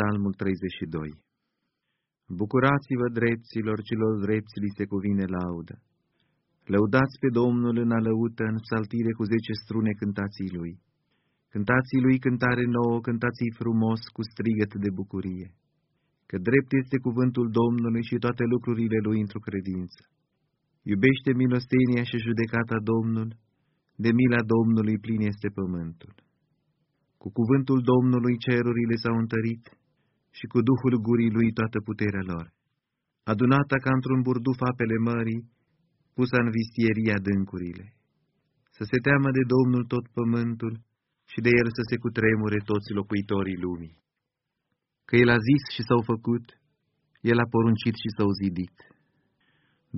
Psalmul 32 Bucurați-vă, drepților, celor drepți li se cuvine laudă. Lăudați pe Domnul în alăută, în saltire cu zece strune cântații lui. Cântații lui cântare nouă, cântații frumos cu strigăt de bucurie. Că drept este cuvântul Domnului și toate lucrurile lui într-o credință. Iubește milostenia și judecata Domnul, de mila Domnului plin este pământul. Cu cuvântul Domnului cerurile s-au întărit și cu Duhul gurii lui toată puterea lor. Adunată ca într-un burduf apele mării, pusă în vistieria dâncurile. Să se teamă de Domnul tot pământul și de el să se cutremure toți locuitorii lumii. Că el a zis și s-au făcut, el a poruncit și s-au zidit.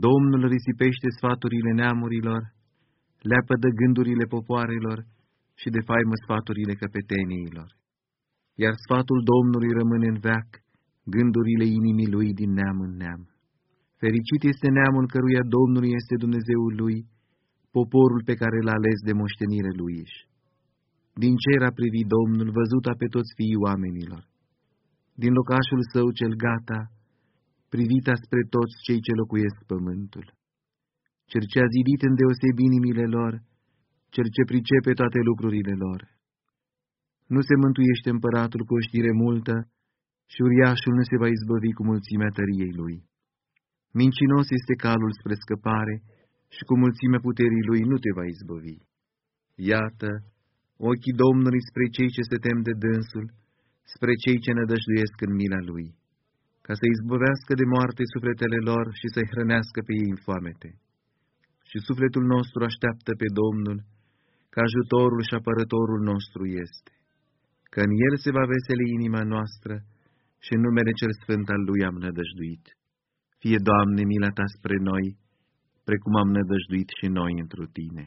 Domnul risipește sfaturile neamurilor, leapă de gândurile popoarelor și de faimă sfaturile căpeteniilor. Iar sfatul Domnului rămâne în veac, gândurile inimii lui din neam în neam. Fericit este neamul căruia Domnul este Dumnezeul lui, poporul pe care l-a ales de moștenire lui iși. Din cer a privit Domnul, văzuta pe toți fiii oamenilor. Din locașul său cel gata, privita spre toți cei ce locuiesc pământul. Cel ce a zidit în deosebi inimile lor, cel ce pricepe toate lucrurile lor. Nu se mântuiește împăratul cu o știre multă și uriașul nu se va izbăvi cu mulțimea tăriei lui. Mincinos este calul spre scăpare și cu mulțimea puterii lui nu te va izbăvi. Iată, ochii Domnului spre cei ce se tem de dânsul, spre cei ce nădăjduiesc în mila lui, ca să izbăvească de moarte sufletele lor și să-i hrănească pe ei în foamete. Și sufletul nostru așteaptă pe Domnul, că ajutorul și apărătorul nostru este, că în El se va veseli inima noastră și în numele Cel Sfânt al Lui am nădăjduit. Fie, Doamne, mila Ta spre noi, precum am nădăjduit și noi întru Tine.